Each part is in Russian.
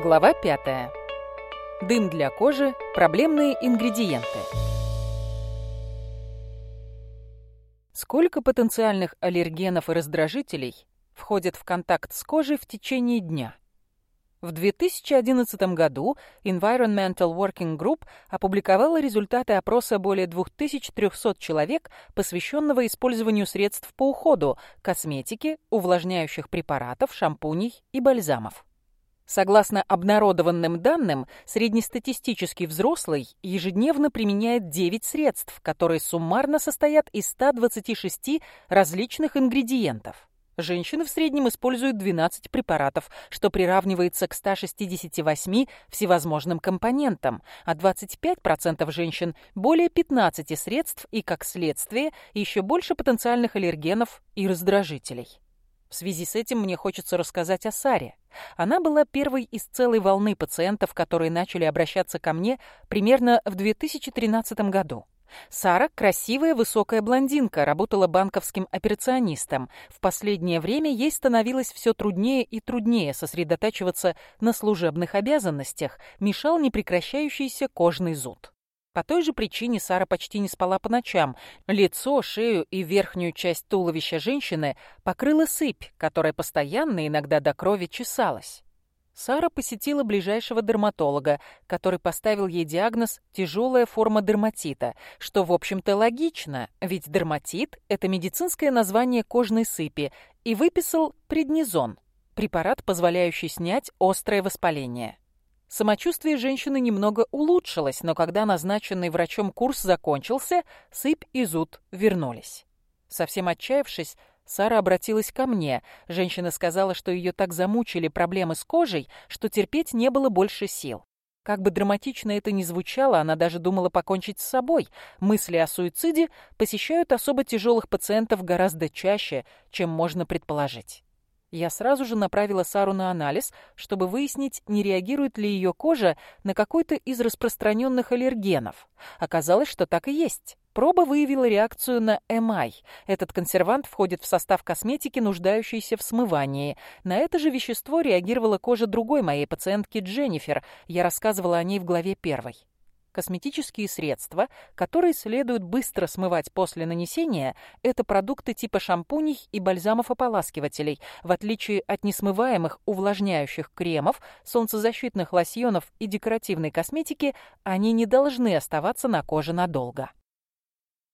Глава 5. Дым для кожи. Проблемные ингредиенты. Сколько потенциальных аллергенов и раздражителей входит в контакт с кожей в течение дня? В 2011 году Environmental Working Group опубликовала результаты опроса более 2300 человек, посвященного использованию средств по уходу, косметики, увлажняющих препаратов, шампуней и бальзамов. Согласно обнародованным данным, среднестатистический взрослый ежедневно применяет 9 средств, которые суммарно состоят из 126 различных ингредиентов. Женщины в среднем используют 12 препаратов, что приравнивается к 168 всевозможным компонентам, а 25% женщин – более 15 средств и, как следствие, еще больше потенциальных аллергенов и раздражителей. В связи с этим мне хочется рассказать о Саре. Она была первой из целой волны пациентов, которые начали обращаться ко мне примерно в 2013 году. Сара – красивая высокая блондинка, работала банковским операционистом. В последнее время ей становилось все труднее и труднее сосредотачиваться на служебных обязанностях, мешал непрекращающийся кожный зуд. По той же причине Сара почти не спала по ночам. Лицо, шею и верхнюю часть туловища женщины покрыла сыпь, которая постоянно, иногда до крови, чесалась. Сара посетила ближайшего дерматолога, который поставил ей диагноз «тяжелая форма дерматита», что, в общем-то, логично, ведь дерматит – это медицинское название кожной сыпи, и выписал преднизон – препарат, позволяющий снять острое воспаление. Самочувствие женщины немного улучшилось, но когда назначенный врачом курс закончился, сыпь и зуд вернулись. Совсем отчаявшись, Сара обратилась ко мне. Женщина сказала, что ее так замучили проблемы с кожей, что терпеть не было больше сил. Как бы драматично это ни звучало, она даже думала покончить с собой. Мысли о суициде посещают особо тяжелых пациентов гораздо чаще, чем можно предположить. Я сразу же направила Сару на анализ, чтобы выяснить, не реагирует ли ее кожа на какой-то из распространенных аллергенов. Оказалось, что так и есть. Проба выявила реакцию на эмай. Этот консервант входит в состав косметики, нуждающейся в смывании. На это же вещество реагировала кожа другой моей пациентки Дженнифер. Я рассказывала о ней в главе первой. Косметические средства, которые следует быстро смывать после нанесения, это продукты типа шампуней и бальзамов-ополаскивателей, в отличие от несмываемых увлажняющих кремов, солнцезащитных лосьонов и декоративной косметики, они не должны оставаться на коже надолго.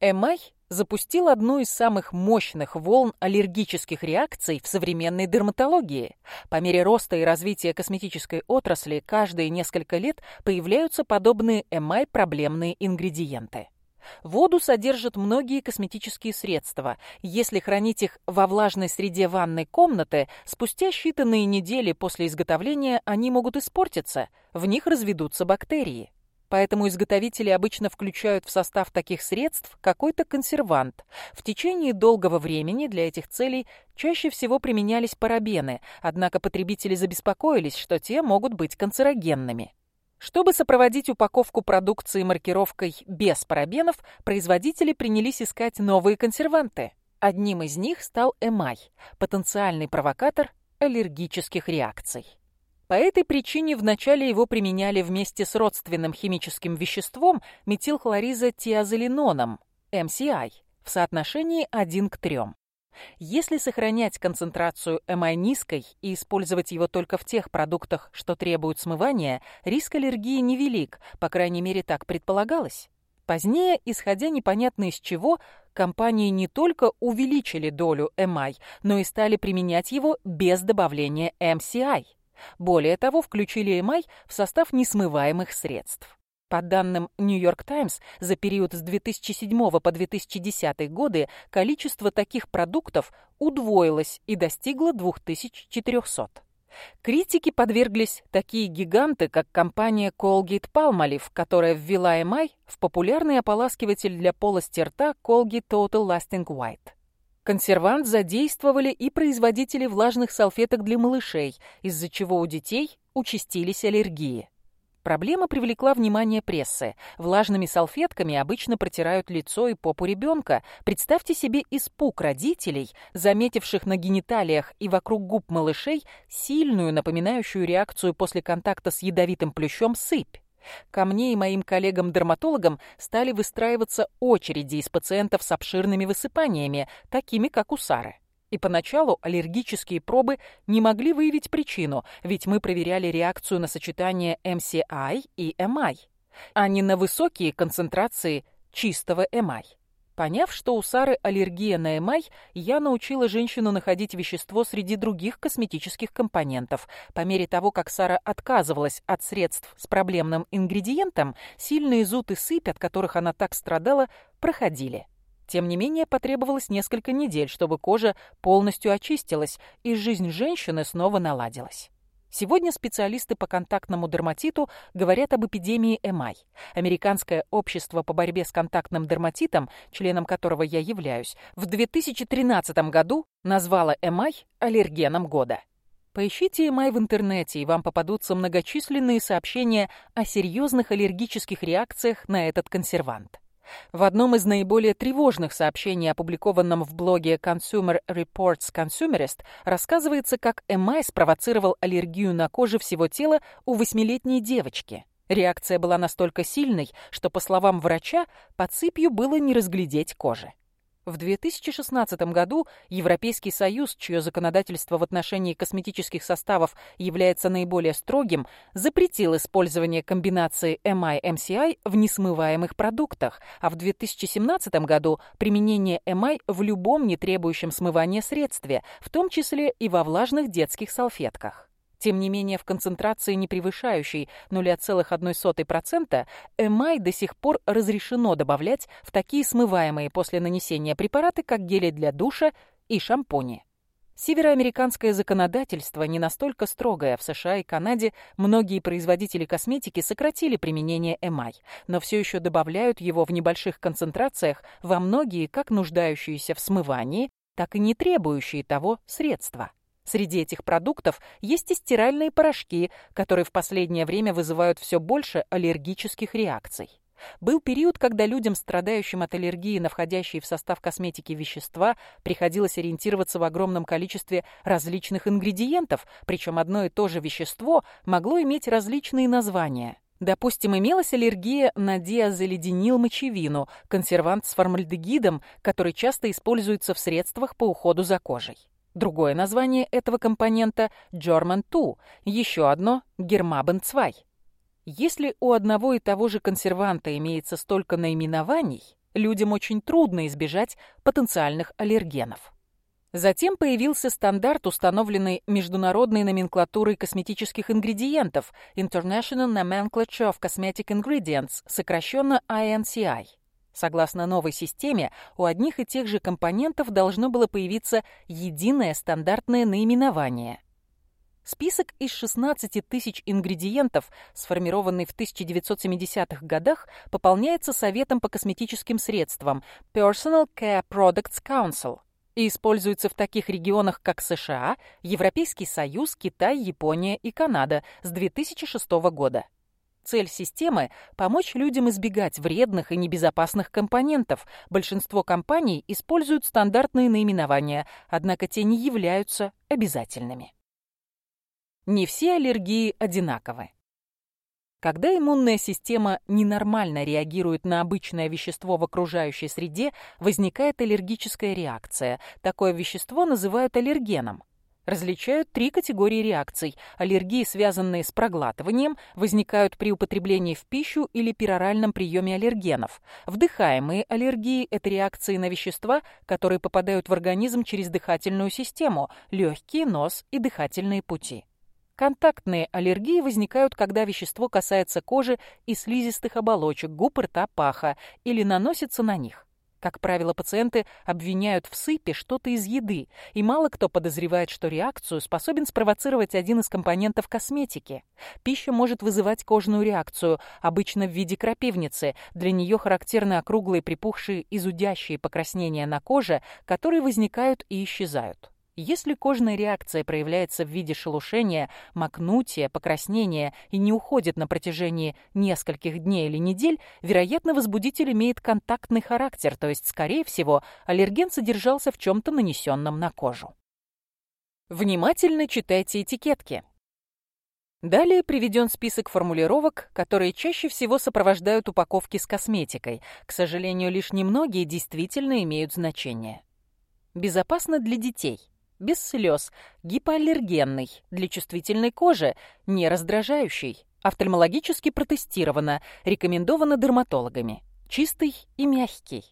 Эмай запустил одну из самых мощных волн аллергических реакций в современной дерматологии. По мере роста и развития косметической отрасли каждые несколько лет появляются подобные эмай проблемные ингредиенты. Воду содержат многие косметические средства. Если хранить их во влажной среде ванной комнаты, спустя считанные недели после изготовления они могут испортиться, в них разведутся бактерии. Поэтому изготовители обычно включают в состав таких средств какой-то консервант. В течение долгого времени для этих целей чаще всего применялись парабены, однако потребители забеспокоились, что те могут быть канцерогенными. Чтобы сопроводить упаковку продукции маркировкой без парабенов, производители принялись искать новые консерванты. Одним из них стал эмай, потенциальный провокатор аллергических реакций. По этой причине вначале его применяли вместе с родственным химическим веществом метилхлоризотиазолиноном, MCI, в соотношении 1 к 3. Если сохранять концентрацию MI низкой и использовать его только в тех продуктах, что требуют смывания, риск аллергии невелик, по крайней мере так предполагалось. Позднее, исходя непонятно из чего, компании не только увеличили долю MI, но и стали применять его без добавления MCI – более того, включили эмай в состав несмываемых средств. По данным New York Times, за период с 2007 по 2010 годы количество таких продуктов удвоилось и достигло 2400. Критики подверглись такие гиганты, как компания Colgate Palmolive, которая ввела эмай в популярный ополаскиватель для полости рта Colgate Total Lasting White. Консервант задействовали и производители влажных салфеток для малышей, из-за чего у детей участились аллергии. Проблема привлекла внимание прессы. Влажными салфетками обычно протирают лицо и попу ребенка. Представьте себе испуг родителей, заметивших на гениталиях и вокруг губ малышей сильную, напоминающую реакцию после контакта с ядовитым плющом, сыпь. Ко мне и моим коллегам-дерматологам стали выстраиваться очереди из пациентов с обширными высыпаниями, такими как у Сары. И поначалу аллергические пробы не могли выявить причину, ведь мы проверяли реакцию на сочетание MCI и MI, а не на высокие концентрации чистого MI. Поняв, что у Сары аллергия на эмай, я научила женщину находить вещество среди других косметических компонентов. По мере того, как Сара отказывалась от средств с проблемным ингредиентом, сильные зуд и сыпь, от которых она так страдала, проходили. Тем не менее, потребовалось несколько недель, чтобы кожа полностью очистилась, и жизнь женщины снова наладилась. Сегодня специалисты по контактному дерматиту говорят об эпидемии ЭМАЙ. Американское общество по борьбе с контактным дерматитом, членом которого я являюсь, в 2013 году назвало ЭМАЙ аллергеном года. Поищите ЭМАЙ в интернете, и вам попадутся многочисленные сообщения о серьезных аллергических реакциях на этот консервант. В одном из наиболее тревожных сообщений, опубликованном в блоге Consumer Reports Consumerist, рассказывается, как эмай спровоцировал аллергию на коже всего тела у восьмилетней девочки. Реакция была настолько сильной, что, по словам врача, под сыпью было не разглядеть кожи. В 2016 году Европейский Союз, чье законодательство в отношении косметических составов является наиболее строгим, запретил использование комбинации эм MI-MCI эм в несмываемых продуктах, а в 2017 году применение эм MI в любом не требующем смывания средстве, в том числе и во влажных детских салфетках. Тем не менее, в концентрации, не превышающей 0,01%, эмай до сих пор разрешено добавлять в такие смываемые после нанесения препараты, как гели для душа и шампуни. Североамериканское законодательство не настолько строгое. В США и Канаде многие производители косметики сократили применение эмай, но все еще добавляют его в небольших концентрациях во многие как нуждающиеся в смывании, так и не требующие того средства. Среди этих продуктов есть и стиральные порошки, которые в последнее время вызывают все больше аллергических реакций. Был период, когда людям, страдающим от аллергии на входящие в состав косметики вещества, приходилось ориентироваться в огромном количестве различных ингредиентов, причем одно и то же вещество могло иметь различные названия. Допустим, имелась аллергия на диазоледенил мочевину, консервант с формальдегидом, который часто используется в средствах по уходу за кожей. Другое название этого компонента – German 2, еще одно – Гермабенцвай. Если у одного и того же консерванта имеется столько наименований, людям очень трудно избежать потенциальных аллергенов. Затем появился стандарт, установленный международной номенклатурой косметических ингредиентов International Nomenclature of Cosmetic Ingredients, сокращенно INCI – Согласно новой системе, у одних и тех же компонентов должно было появиться единое стандартное наименование. Список из 16 тысяч ингредиентов, сформированный в 1970-х годах, пополняется Советом по косметическим средствам Personal Care Products Council и используется в таких регионах, как США, Европейский Союз, Китай, Япония и Канада с 2006 года. Цель системы – помочь людям избегать вредных и небезопасных компонентов. Большинство компаний используют стандартные наименования, однако те не являются обязательными. Не все аллергии одинаковы. Когда иммунная система ненормально реагирует на обычное вещество в окружающей среде, возникает аллергическая реакция. Такое вещество называют аллергеном различают три категории реакций. Аллергии, связанные с проглатыванием, возникают при употреблении в пищу или пероральном приеме аллергенов. Вдыхаемые аллергии – это реакции на вещества, которые попадают в организм через дыхательную систему, легкие, нос и дыхательные пути. Контактные аллергии возникают, когда вещество касается кожи и слизистых оболочек, губ, рта, паха или наносится на них. Как правило, пациенты обвиняют в сыпи что-то из еды, и мало кто подозревает, что реакцию способен спровоцировать один из компонентов косметики. Пища может вызывать кожную реакцию, обычно в виде крапивницы. Для нее характерны округлые припухшие и зудящие покраснения на коже, которые возникают и исчезают. Если кожная реакция проявляется в виде шелушения, макнутия, покраснения и не уходит на протяжении нескольких дней или недель, вероятно, возбудитель имеет контактный характер, то есть, скорее всего, аллерген содержался в чем-то нанесенном на кожу. Внимательно читайте этикетки. Далее приведен список формулировок, которые чаще всего сопровождают упаковки с косметикой. К сожалению, лишь немногие действительно имеют значение. Безопасно для детей без слез, гипоаллергенный, для чувствительной кожи, не раздражающий, офтальмологически протестировано, рекомендовано дерматологами, чистый и мягкий.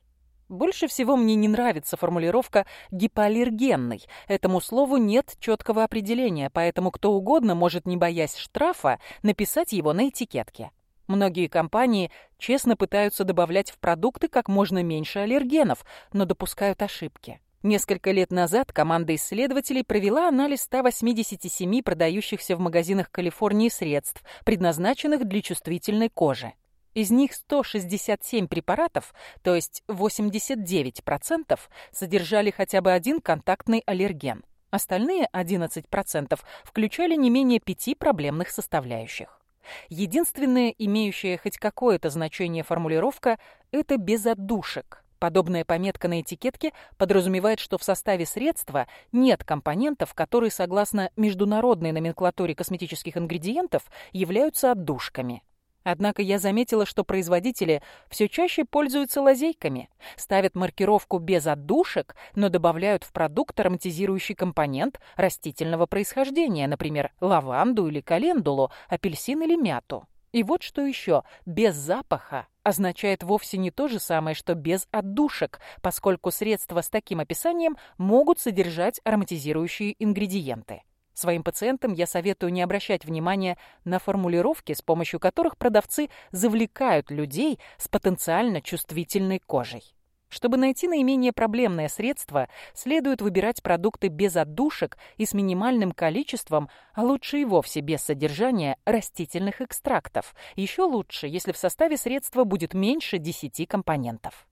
Больше всего мне не нравится формулировка «гипоаллергенный». Этому слову нет четкого определения, поэтому кто угодно может, не боясь штрафа, написать его на этикетке. Многие компании честно пытаются добавлять в продукты как можно меньше аллергенов, но допускают ошибки. Несколько лет назад команда исследователей провела анализ 187 продающихся в магазинах Калифорнии средств, предназначенных для чувствительной кожи. Из них 167 препаратов, то есть 89%, содержали хотя бы один контактный аллерген. Остальные 11% включали не менее пяти проблемных составляющих. Единственная имеющая хоть какое-то значение формулировка – это «без отдушек». Подобная пометка на этикетке подразумевает, что в составе средства нет компонентов, которые, согласно международной номенклатуре косметических ингредиентов, являются отдушками. Однако я заметила, что производители все чаще пользуются лазейками, ставят маркировку без отдушек, но добавляют в продукт ароматизирующий компонент растительного происхождения, например, лаванду или календулу, апельсин или мяту. И вот что еще. Без запаха означает вовсе не то же самое, что без отдушек, поскольку средства с таким описанием могут содержать ароматизирующие ингредиенты. Своим пациентам я советую не обращать внимания на формулировки, с помощью которых продавцы завлекают людей с потенциально чувствительной кожей. Чтобы найти наименее проблемное средство, следует выбирать продукты без отдушек и с минимальным количеством, а лучше и вовсе без содержания растительных экстрактов. Еще лучше, если в составе средства будет меньше 10 компонентов.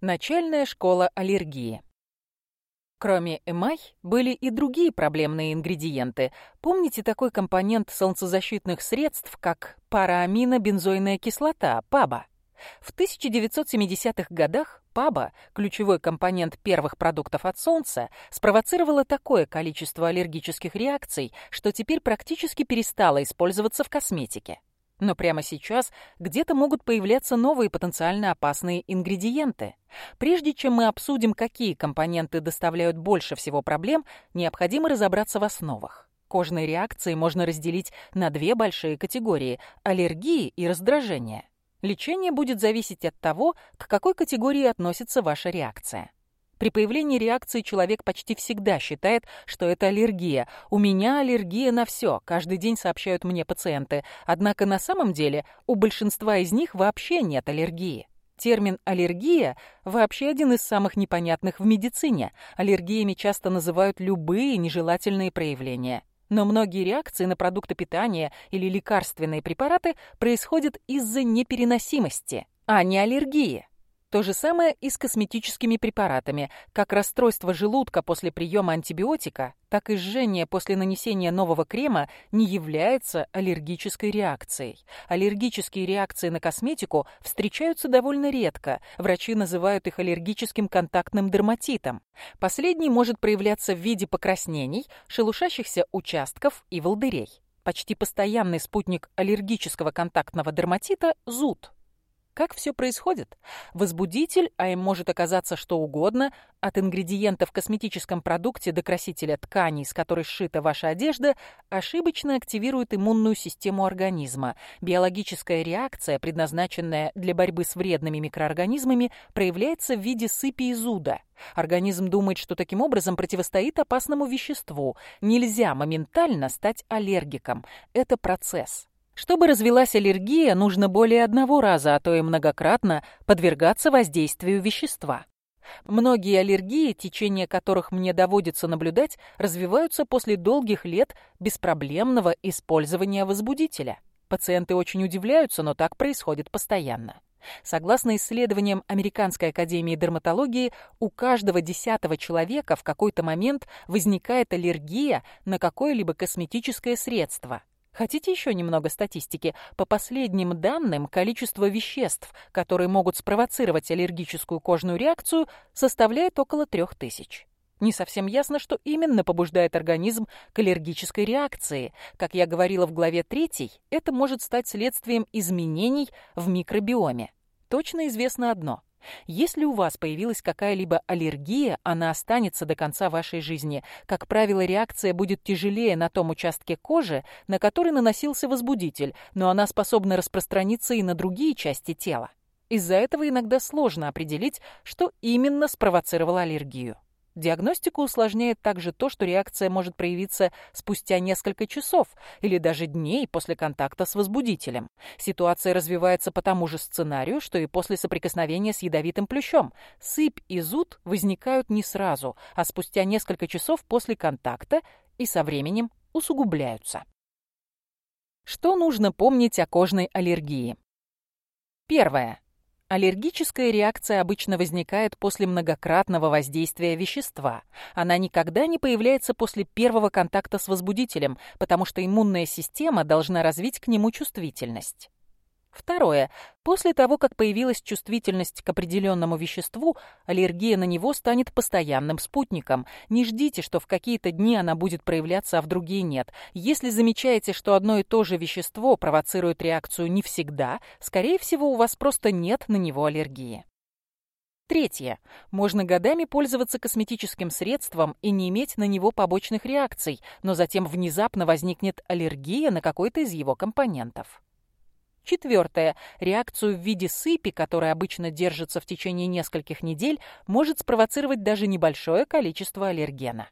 Начальная школа аллергии. Кроме эмай, были и другие проблемные ингредиенты. Помните такой компонент солнцезащитных средств, как парааминобензойная кислота, ПАБА? В 1970-х годах паба, ключевой компонент первых продуктов от солнца, спровоцировала такое количество аллергических реакций, что теперь практически перестала использоваться в косметике. Но прямо сейчас где-то могут появляться новые потенциально опасные ингредиенты. Прежде чем мы обсудим, какие компоненты доставляют больше всего проблем, необходимо разобраться в основах. Кожные реакции можно разделить на две большие категории – аллергии и раздражение. Лечение будет зависеть от того, к какой категории относится ваша реакция. При появлении реакции человек почти всегда считает, что это аллергия. «У меня аллергия на все», каждый день сообщают мне пациенты. Однако на самом деле у большинства из них вообще нет аллергии. Термин «аллергия» вообще один из самых непонятных в медицине. Аллергиями часто называют любые нежелательные проявления. Но многие реакции на продукты питания или лекарственные препараты происходят из-за непереносимости, а не аллергии. То же самое и с косметическими препаратами. Как расстройство желудка после приема антибиотика, так и жжение после нанесения нового крема не является аллергической реакцией. Аллергические реакции на косметику встречаются довольно редко. Врачи называют их аллергическим контактным дерматитом. Последний может проявляться в виде покраснений, шелушащихся участков и волдырей. Почти постоянный спутник аллергического контактного дерматита – зуд – как все происходит. Возбудитель, а им может оказаться что угодно, от ингредиента в косметическом продукте до красителя тканей, с которой сшита ваша одежда, ошибочно активирует иммунную систему организма. Биологическая реакция, предназначенная для борьбы с вредными микроорганизмами, проявляется в виде сыпи и зуда. Организм думает, что таким образом противостоит опасному веществу. Нельзя моментально стать аллергиком. Это процесс. Чтобы развилась аллергия, нужно более одного раза, а то и многократно подвергаться воздействию вещества. Многие аллергии, течение которых мне доводится наблюдать, развиваются после долгих лет беспроблемного использования возбудителя. Пациенты очень удивляются, но так происходит постоянно. Согласно исследованиям Американской академии дерматологии, у каждого десятого человека в какой-то момент возникает аллергия на какое-либо косметическое средство, Хотите еще немного статистики? По последним данным, количество веществ, которые могут спровоцировать аллергическую кожную реакцию, составляет около 3000. Не совсем ясно, что именно побуждает организм к аллергической реакции. Как я говорила в главе 3, это может стать следствием изменений в микробиоме. Точно известно одно – если у вас появилась какая-либо аллергия, она останется до конца вашей жизни. Как правило, реакция будет тяжелее на том участке кожи, на который наносился возбудитель, но она способна распространиться и на другие части тела. Из-за этого иногда сложно определить, что именно спровоцировало аллергию. Диагностику усложняет также то, что реакция может проявиться спустя несколько часов или даже дней после контакта с возбудителем. Ситуация развивается по тому же сценарию, что и после соприкосновения с ядовитым плющом. Сыпь и зуд возникают не сразу, а спустя несколько часов после контакта и со временем усугубляются. Что нужно помнить о кожной аллергии? Первое. Аллергическая реакция обычно возникает после многократного воздействия вещества. Она никогда не появляется после первого контакта с возбудителем, потому что иммунная система должна развить к нему чувствительность. Второе. После того, как появилась чувствительность к определенному веществу, аллергия на него станет постоянным спутником. Не ждите, что в какие-то дни она будет проявляться, а в другие нет. Если замечаете, что одно и то же вещество провоцирует реакцию не всегда, скорее всего, у вас просто нет на него аллергии. Третье. Можно годами пользоваться косметическим средством и не иметь на него побочных реакций, но затем внезапно возникнет аллергия на какой-то из его компонентов. Четвертое. Реакцию в виде сыпи, которая обычно держится в течение нескольких недель, может спровоцировать даже небольшое количество аллергена.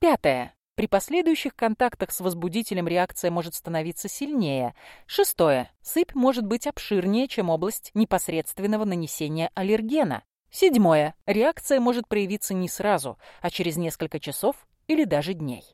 Пятое. При последующих контактах с возбудителем реакция может становиться сильнее. Шестое. Сыпь может быть обширнее, чем область непосредственного нанесения аллергена. Седьмое. Реакция может проявиться не сразу, а через несколько часов или даже дней.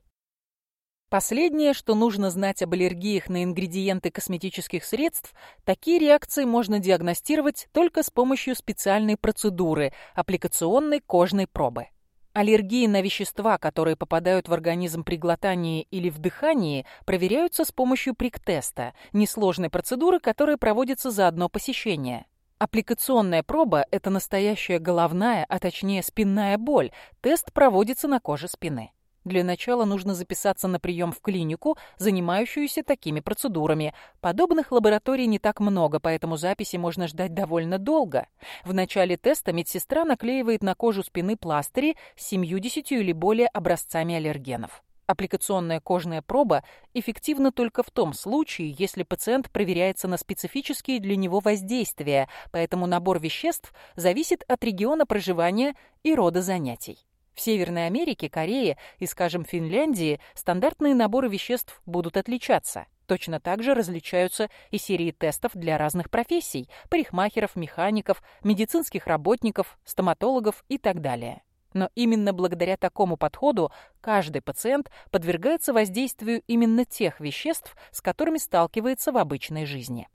Последнее, что нужно знать об аллергиях на ингредиенты косметических средств, такие реакции можно диагностировать только с помощью специальной процедуры – аппликационной кожной пробы. Аллергии на вещества, которые попадают в организм при глотании или вдыхании, проверяются с помощью приктеста – несложной процедуры, которая проводится за одно посещение. Аппликационная проба – это настоящая головная, а точнее спинная боль. Тест проводится на коже спины. Для начала нужно записаться на прием в клинику, занимающуюся такими процедурами. Подобных лабораторий не так много, поэтому записи можно ждать довольно долго. В начале теста медсестра наклеивает на кожу спины пластыри с 70 или более образцами аллергенов. Аппликационная кожная проба эффективна только в том случае, если пациент проверяется на специфические для него воздействия, поэтому набор веществ зависит от региона проживания и рода занятий. В Северной Америке, Корее и, скажем, Финляндии стандартные наборы веществ будут отличаться. Точно так же различаются и серии тестов для разных профессий – парикмахеров, механиков, медицинских работников, стоматологов и так далее. Но именно благодаря такому подходу каждый пациент подвергается воздействию именно тех веществ, с которыми сталкивается в обычной жизни.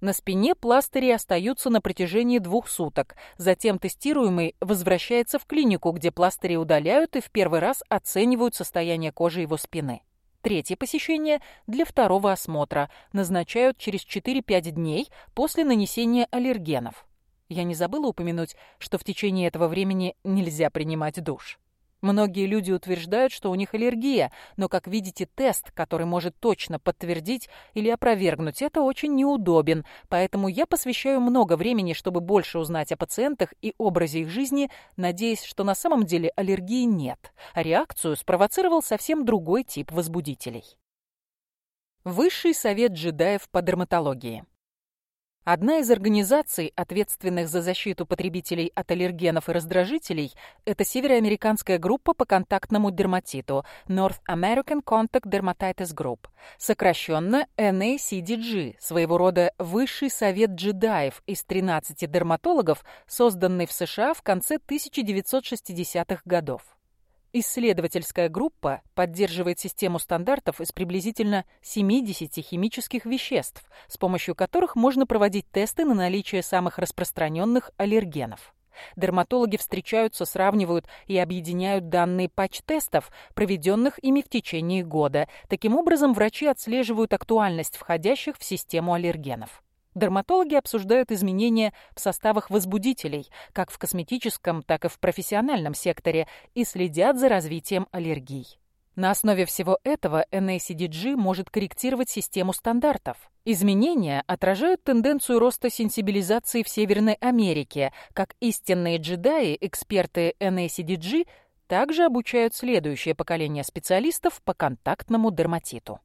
На спине пластыри остаются на протяжении двух суток. Затем тестируемый возвращается в клинику, где пластыри удаляют и в первый раз оценивают состояние кожи его спины. Третье посещение для второго осмотра назначают через 4-5 дней после нанесения аллергенов. Я не забыла упомянуть, что в течение этого времени нельзя принимать душ. Многие люди утверждают, что у них аллергия, но, как видите, тест, который может точно подтвердить или опровергнуть это, очень неудобен, поэтому я посвящаю много времени, чтобы больше узнать о пациентах и образе их жизни, надеясь, что на самом деле аллергии нет, а реакцию спровоцировал совсем другой тип возбудителей. Высший совет джедаев по дерматологии. Одна из организаций, ответственных за защиту потребителей от аллергенов и раздражителей, это североамериканская группа по контактному дерматиту North American Contact Dermatitis Group, сокращенно NACDG, своего рода высший совет джедаев из 13 дерматологов, созданный в США в конце 1960-х годов. Исследовательская группа поддерживает систему стандартов из приблизительно 70 химических веществ, с помощью которых можно проводить тесты на наличие самых распространенных аллергенов. Дерматологи встречаются, сравнивают и объединяют данные патч-тестов, проведенных ими в течение года. Таким образом, врачи отслеживают актуальность входящих в систему аллергенов. Дерматологи обсуждают изменения в составах возбудителей, как в косметическом, так и в профессиональном секторе, и следят за развитием аллергий. На основе всего этого NACDG может корректировать систему стандартов. Изменения отражают тенденцию роста сенсибилизации в Северной Америке. Как истинные джедаи, эксперты NACDG также обучают следующее поколение специалистов по контактному дерматиту.